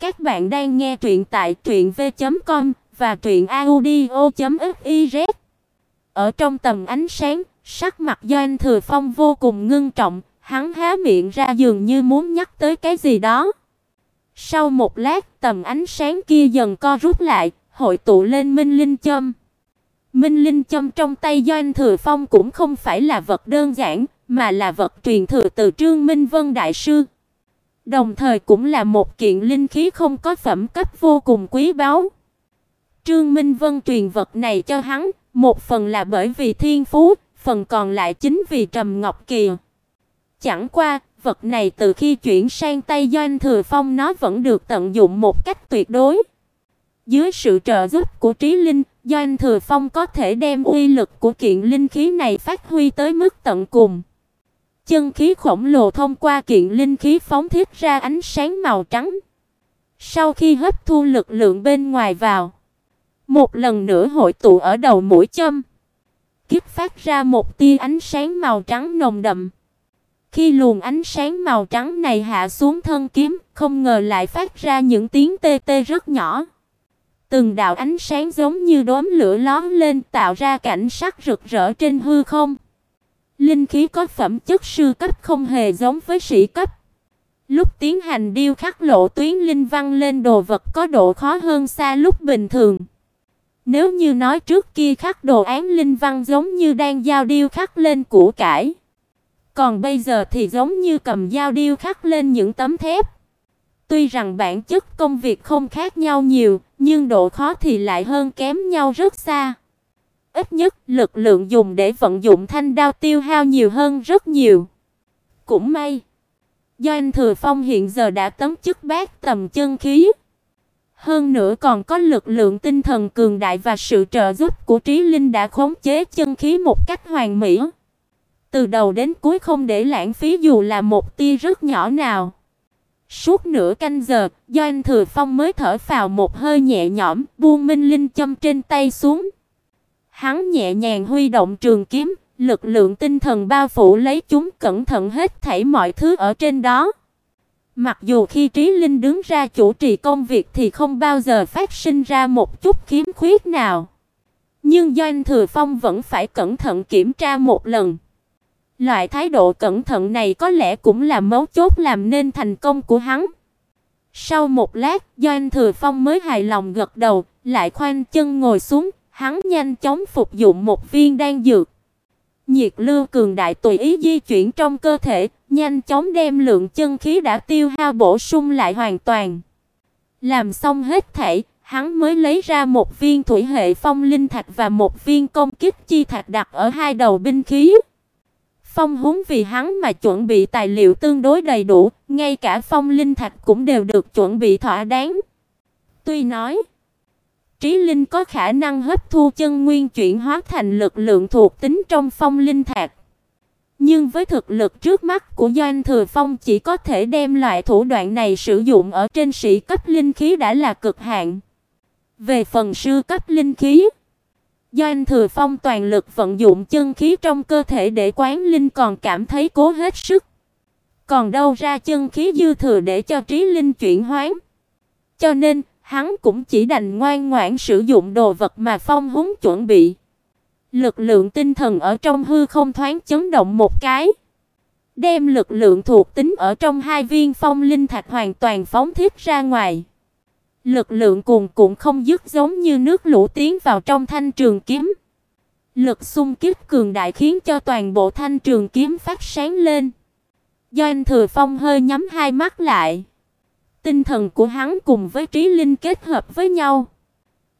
Các bạn đang nghe truyện tại truyệnv.com và truyệnaudio.fiz. Ở trong tầm ánh sáng, sắc mặt Doanh Thừa Phong vô cùng ngưng trọng, hắn há miệng ra dường như muốn nhắc tới cái gì đó. Sau một lát, tầm ánh sáng kia dần co rút lại, hội tụ lên Minh Linh Châm. Minh Linh Châm trong tay Doanh Thừa Phong cũng không phải là vật đơn giản, mà là vật truyền thừa từ Trương Minh Vân đại sư. Đồng thời cũng là một kiện linh khí không có phẩm cấp vô cùng quý báu. Trương Minh Vân truyền vật này cho hắn, một phần là bởi vì thiên phú, phần còn lại chính vì Trầm Ngọc Kỳ. Chẳng qua, vật này từ khi chuyển sang tay Doanh Thừa Phong nó vẫn được tận dụng một cách tuyệt đối. Dưới sự trợ giúp của Trí Linh, Doanh Thừa Phong có thể đem uy lực của kiện linh khí này phát huy tới mức tận cùng. Chân khí khổng lồ thông qua kiện linh khí phóng thiết ra ánh sáng màu trắng. Sau khi hấp thu lực lượng bên ngoài vào, một lần nữa hội tụ ở đầu mũi châm, kích phát ra một tia ánh sáng màu trắng nồng đậm. Khi luồng ánh sáng màu trắng này hạ xuống thân kiếm, không ngờ lại phát ra những tiếng tê tê rất nhỏ. Từng đạo ánh sáng giống như đốm lửa lóe lên tạo ra cảnh sắc rực rỡ trên hư không. Linh khí có phẩm chất sư cấp không hề giống với sĩ cấp. Lúc tiến hành điêu khắc lộ tuyến linh văn lên đồ vật có độ khó hơn xa lúc bình thường. Nếu như nói trước kia khắc đồ án linh văn giống như đang giao điêu khắc lên củ cải, còn bây giờ thì giống như cầm dao điêu khắc lên những tấm thép. Tuy rằng bản chất công việc không khác nhau nhiều, nhưng độ khó thì lại hơn kém nhau rất xa. Ít nhất, lực lượng dùng để vận dụng thanh đao tiêu hao nhiều hơn rất nhiều. Cũng may, do anh Thừa Phong hiện giờ đã tấm chức bát tầm chân khí, hơn nữa còn có lực lượng tinh thần cường đại và sự trợ giúp của trí linh đã khống chế chân khí một cách hoàn mỹ. Từ đầu đến cuối không để lãng phí dù là một tia rất nhỏ nào. Suốt nửa canh giờ, do anh Thừa Phong mới thở phào một hơi nhẹ nhõm, buông minh linh châm trên tay xuống. Hắn nhẹ nhàng huy động trường kiếm, lực lượng tinh thần bao phủ lấy chúng cẩn thận hết thảy mọi thứ ở trên đó. Mặc dù khi Trí Linh đứng ra chủ trì công việc thì không bao giờ phát sinh ra một chút khiếm khuyết nào. Nhưng Doanh Thừa Phong vẫn phải cẩn thận kiểm tra một lần. Loại thái độ cẩn thận này có lẽ cũng là mấu chốt làm nên thành công của hắn. Sau một lát, Doanh Thừa Phong mới hài lòng gật đầu, lại khoanh chân ngồi xuống, Hắn nhanh chóng phục dụng một viên đan dược. Nhiệt lưu cường đại tùy ý di chuyển trong cơ thể, nhanh chóng đem lượng chân khí đã tiêu hao bổ sung lại hoàn toàn. Làm xong hết thảy, hắn mới lấy ra một viên thủy hệ phong linh thạch và một viên công kích chi thạch đặt ở hai đầu binh khí. Phong huống vì hắn mà chuẩn bị tài liệu tương đối đầy đủ, ngay cả phong linh thạch cũng đều được chuẩn bị thỏa đáng. Tuy nói, Trí linh có khả năng hấp thu chân nguyên chuyển hóa thành lực lượng thuộc tính trong phong linh thạch. Nhưng với thực lực trước mắt của Doanh Thừa Phong chỉ có thể đem loại thủ đoạn này sử dụng ở trên sĩ cấp linh khí đã là cực hạn. Về phần sư cấp linh khí, Doanh Thừa Phong toàn lực vận dụng chân khí trong cơ thể để quán linh còn cảm thấy cố hết sức. Còn đâu ra chân khí dư thừa để cho trí linh chuyển hóa. Cho nên, hắn cũng chỉ đành ngoan ngoãn sử dụng đồ vật mà Phong Húng chuẩn bị. Lực lượng tinh thần ở trong hư không thoáng chấn động một cái, đem lực lượng thuộc tính ở trong hai viên phong linh thạch hoàn toàn phóng thích ra ngoài. Lực lượng cuồn cuộn không dứt giống như nước lũ tiến vào trong thanh trường kiếm. Lực xung kích cường đại khiến cho toàn bộ thanh trường kiếm phát sáng lên. Doanh Thừa Phong hơi nhắm hai mắt lại. Tinh thần của hắn cùng với trí linh kết hợp với nhau,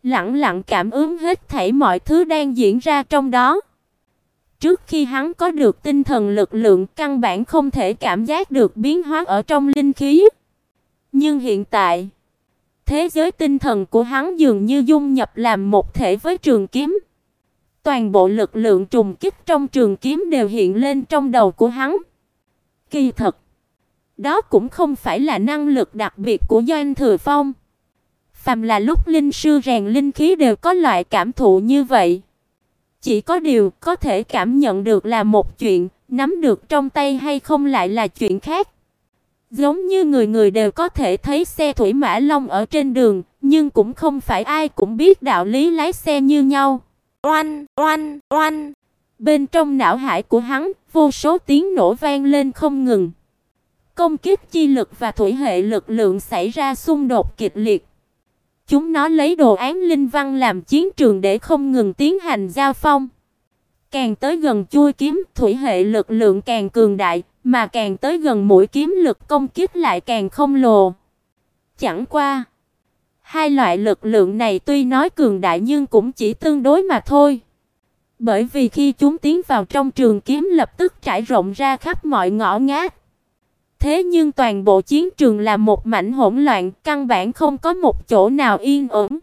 lặng lặng cảm ứng hết thảy mọi thứ đang diễn ra trong đó. Trước khi hắn có được tinh thần lực lượng căn bản không thể cảm giác được biến hóa ở trong linh khí. Nhưng hiện tại, thế giới tinh thần của hắn dường như dung nhập làm một thể với trường kiếm. Toàn bộ lực lượng trùng kích trong trường kiếm đều hiện lên trong đầu của hắn. Kỳ thật, đó cũng không phải là năng lực đặc biệt của Doanh Thừa Phong. Phàm là lúc linh sư rèn linh khí đều có loại cảm thụ như vậy. Chỉ có điều có thể cảm nhận được là một chuyện, nắm được trong tay hay không lại là chuyện khác. Giống như người người đều có thể thấy xe thủy mã long ở trên đường, nhưng cũng không phải ai cũng biết đạo lý lái xe như nhau. Oanh, oanh, oanh. Bên trong não hải của hắn, vô số tiếng nổ vang lên không ngừng. Công kích chi lực và thủy hệ lực lượng xảy ra xung đột kịch liệt. Chúng nó lấy đồ án linh văn làm chiến trường để không ngừng tiến hành giao phong. Càng tới gần chui kiếm, thủy hệ lực lượng càng cường đại, mà càng tới gần mũi kiếm lực công kích lại càng không lồ. Chẳng qua, hai loại lực lượng này tuy nói cường đại nhưng cũng chỉ tương đối mà thôi. Bởi vì khi chúng tiến vào trong trường kiếm lập tức trải rộng ra khắp mọi ngõ ngách. Thế nhưng toàn bộ chiến trường là một mảnh hỗn loạn, căn bản không có một chỗ nào yên ổn.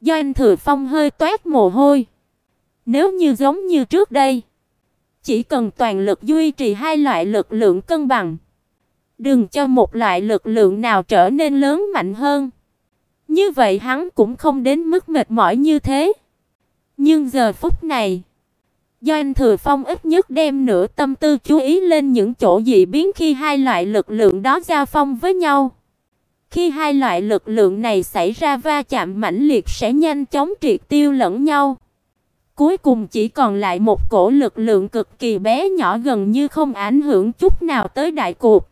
Do anh Thừa Phong hơi toát mồ hôi. Nếu như giống như trước đây, chỉ cần toàn lực duy trì hai loại lực lượng cân bằng, đừng cho một loại lực lượng nào trở nên lớn mạnh hơn. Như vậy hắn cũng không đến mức mệt mỏi như thế. Nhưng giờ phút này, do anh Thừa Phong ít nhất đem nửa tâm tư chú ý lên những chỗ dị biến khi hai loại lực lượng đó giao phong với nhau. Khi hai loại lực lượng này xảy ra va chạm mãnh liệt sẽ nhanh chóng triệt tiêu lẫn nhau. Cuối cùng chỉ còn lại một cổ lực lượng cực kỳ bé nhỏ gần như không ảnh hưởng chút nào tới đại cuộc.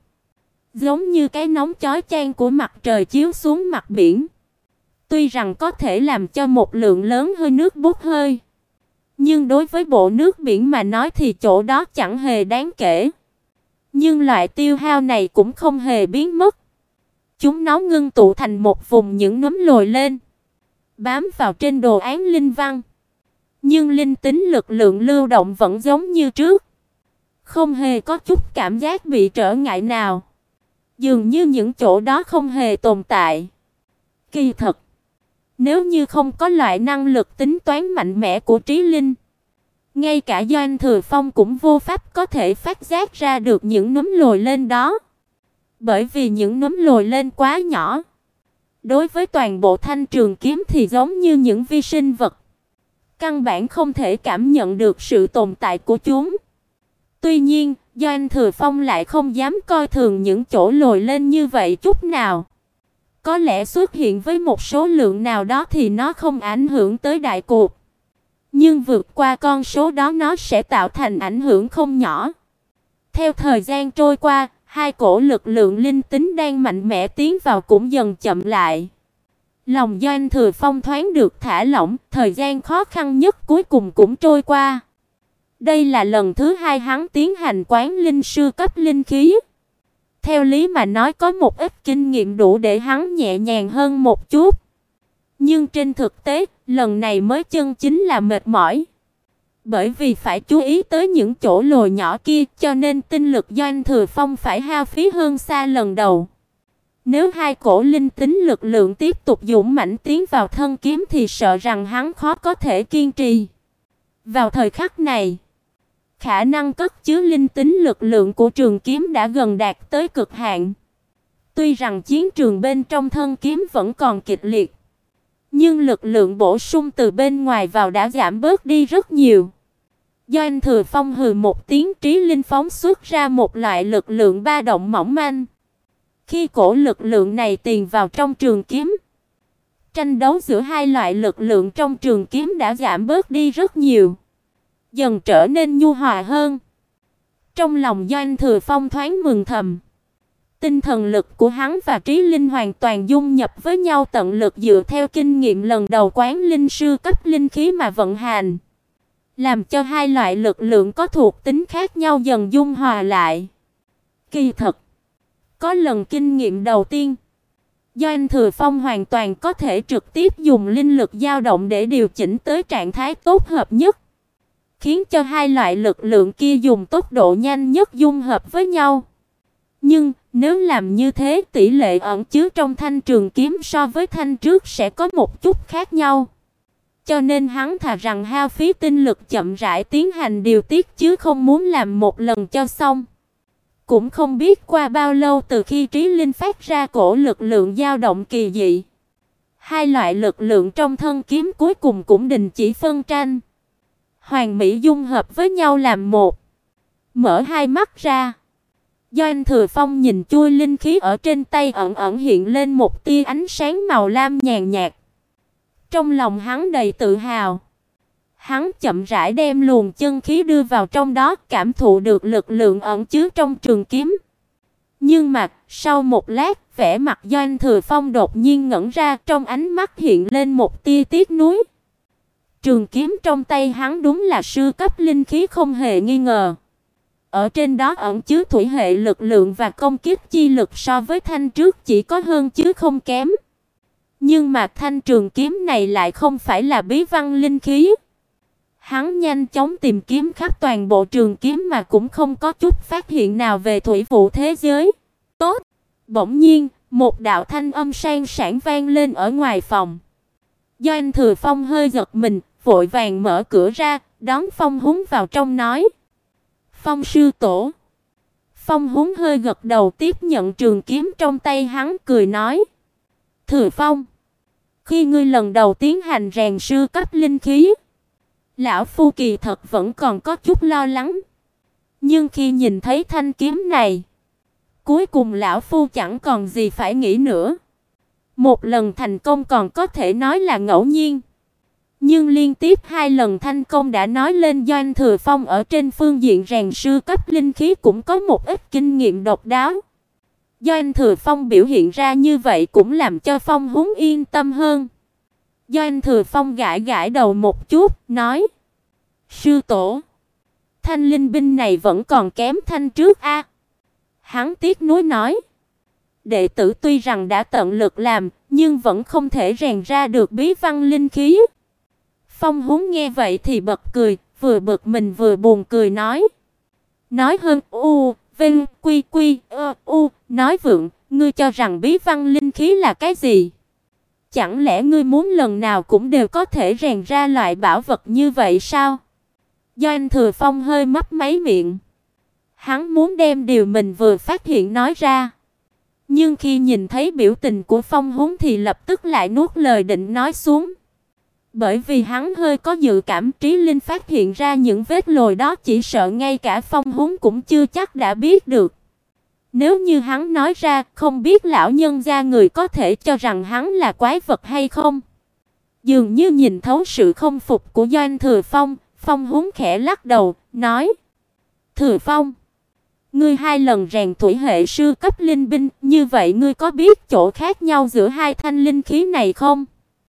Giống như cái nóng chói chang của mặt trời chiếu xuống mặt biển. Tuy rằng có thể làm cho một lượng lớn hơi nước bốc hơi, nhưng đối với bộ nước biển mà nói thì chỗ đó chẳng hề đáng kể. Nhưng loại tiêu hao này cũng không hề biến mất. Chúng nó ngưng tụ thành một vùng những nấm lồi lên, bám vào trên đồ án linh văn. Nhưng linh tính lực lượng lưu động vẫn giống như trước, không hề có chút cảm giác bị trở ngại nào. Dường như những chỗ đó không hề tồn tại. Kỳ thật, nếu như không có loại năng lực tính toán mạnh mẽ của trí linh, ngay cả Doanh Thừa Phong cũng vô pháp có thể phát giác ra được những núm lồi lên đó. Bởi vì những núm lồi lên quá nhỏ. Đối với toàn bộ thanh trường kiếm thì giống như những vi sinh vật. Căn bản không thể cảm nhận được sự tồn tại của chúng. Tuy nhiên, Doanh Thừa Phong lại không dám coi thường những chỗ lồi lên như vậy chút nào. Có lẽ xuất hiện với một số lượng nào đó thì nó không ảnh hưởng tới đại cuộc. Nhưng vượt qua con số đó nó sẽ tạo thành ảnh hưởng không nhỏ. Theo thời gian trôi qua, hai cổ lực lượng linh tính đang mạnh mẽ tiến vào cũng dần chậm lại. Lòng Doanh Thừa Phong thoáng được thả lỏng, thời gian khó khăn nhất cuối cùng cũng trôi qua. Đây là lần thứ hai hắn tiến hành quán linh sư cấp linh khí. Theo lý mà nói có một ít kinh nghiệm đủ để hắn nhẹ nhàng hơn một chút. Nhưng trên thực tế, lần này mới chân chính là mệt mỏi. Bởi vì phải chú ý tới những chỗ lồi nhỏ kia, cho nên tinh lực Doanh Thừa Phong phải hao phí hơn xa lần đầu. Nếu hai cổ linh tính lực lượng tiếp tục dũng mãnh tiến vào thân kiếm thì sợ rằng hắn khó có thể kiên trì. Vào thời khắc này, khả năng cất chứa linh tính lực lượng của trường kiếm đã gần đạt tới cực hạn. Tuy rằng chiến trường bên trong thân kiếm vẫn còn kịch liệt, nhưng lực lượng bổ sung từ bên ngoài vào đã giảm bớt đi rất nhiều. Do anh Thừa Phong hừ một tiếng trí linh phóng xuất ra một loại lực lượng ba động mỏng manh. Khi cổ lực lượng này tiền vào trong trường kiếm, tranh đấu giữa hai loại lực lượng trong trường kiếm đã giảm bớt đi rất nhiều, dần trở nên nhu hòa hơn. Trong lòng Doanh Thừa Phong thoáng mừng thầm. Tinh thần lực của hắn và trí linh hoàn toàn dung nhập với nhau tận lực dựa theo kinh nghiệm lần đầu quán linh sư cấp linh khí mà vận hành, làm cho hai loại lực lượng có thuộc tính khác nhau dần dung hòa lại. Kỳ thật, có lần kinh nghiệm đầu tiên, do anh Thừa Phong hoàn toàn có thể trực tiếp dùng linh lực dao động để điều chỉnh tới trạng thái tốt hợp nhất, khiến cho hai loại lực lượng kia dùng tốc độ nhanh nhất dung hợp với nhau. Nhưng nếu làm như thế, tỷ lệ ẩn chứa trong thanh trường kiếm so với thanh trước sẽ có một chút khác nhau. Cho nên hắn thà rằng hao phí tinh lực chậm rãi tiến hành điều tiết chứ không muốn làm một lần cho xong. Cũng không biết qua bao lâu từ khi trí linh phát ra cổ lực lượng dao động kỳ dị. Hai loại lực lượng trong thân kiếm cuối cùng cũng đình chỉ phân tranh. Hoàng mỹ dung hợp với nhau làm một. Mở hai mắt ra. Doanh Thừa Phong nhìn chui linh khí ở trên tay ẩn ẩn hiện lên một tia ánh sáng màu lam nhàn nhạt. Trong lòng hắn đầy tự hào. Hắn chậm rãi đem luồng chân khí đưa vào trong đó, cảm thụ được lực lượng ẩn chứa trong trường kiếm. Nhưng mà, sau một lát, vẻ mặt Doanh Thừa Phong đột nhiên ngẩn ra, trong ánh mắt hiện lên một tia tiếc nuối. Trường kiếm trong tay hắn đúng là sư cấp linh khí không hề nghi ngờ. Ở trên đó ẩn chứa thủy hệ lực lượng và công kích chi lực so với thanh trước chỉ có hơn chứ không kém. Nhưng mà thanh trường kiếm này lại không phải là bí văn linh khí. Hắn nhanh chóng tìm kiếm khắp toàn bộ trường kiếm mà cũng không có chút phát hiện nào về thủy vụ thế giới. Tốt! Bỗng nhiên, một đạo thanh âm sang sảng vang lên ở ngoài phòng. Do anh Thừa Phong hơi giật mình, vội vàng mở cửa ra, đón Phong húng vào trong nói. Phong sư tổ. Phong húng hơi gật đầu tiếp nhận trường kiếm trong tay hắn cười nói. Thừa Phong. Khi ngươi lần đầu tiến hành rèn sư cấp linh khí, lão phu kỳ thật vẫn còn có chút lo lắng. Nhưng khi nhìn thấy thanh kiếm này, cuối cùng lão phu chẳng còn gì phải nghĩ nữa. Một lần thành công còn có thể nói là ngẫu nhiên. Nhưng liên tiếp hai lần thành công đã nói lên Doanh Thừa Phong ở trên phương diện rèn sư cấp linh khí cũng có một ít kinh nghiệm độc đáo. Doanh Thừa Phong biểu hiện ra như vậy cũng làm cho Phong Húng yên tâm hơn. Doanh Thừa Phong gãi gãi đầu một chút, nói: "Sư tổ, thanh linh binh này vẫn còn kém thanh trước a." Hắn tiếc nuối nói: "Đệ tử tuy rằng đã tận lực làm, nhưng vẫn không thể rèn ra được bí văn linh khí." Phong Húng nghe vậy thì bật cười, vừa bực mình vừa buồn cười nói: "Nói hơn u, vinh, quy quy, ơ, u, nói vượng, ngươi cho rằng bí văn linh khí là cái gì? Chẳng lẽ ngươi muốn lần nào cũng đều có thể rèn ra loại bảo vật như vậy sao?" Do anh Thừa Phong hơi mấp máy miệng. Hắn muốn đem điều mình vừa phát hiện nói ra. Nhưng khi nhìn thấy biểu tình của Phong Húng thì lập tức lại nuốt lời định nói xuống. Bởi vì hắn hơi có dự cảm trí linh phát hiện ra những vết lồi đó chỉ sợ ngay cả Phong Húng cũng chưa chắc đã biết được. Nếu như hắn nói ra, không biết lão nhân gia người có thể cho rằng hắn là quái vật hay không. Dường như nhìn thấu sự không phục của Doanh Thừa Phong, Phong Húng khẽ lắc đầu, nói: "Thừa Phong, ngươi hai lần rèn thủy hệ sư cấp linh binh, như vậy ngươi có biết chỗ khác nhau giữa hai thanh linh khí này không?"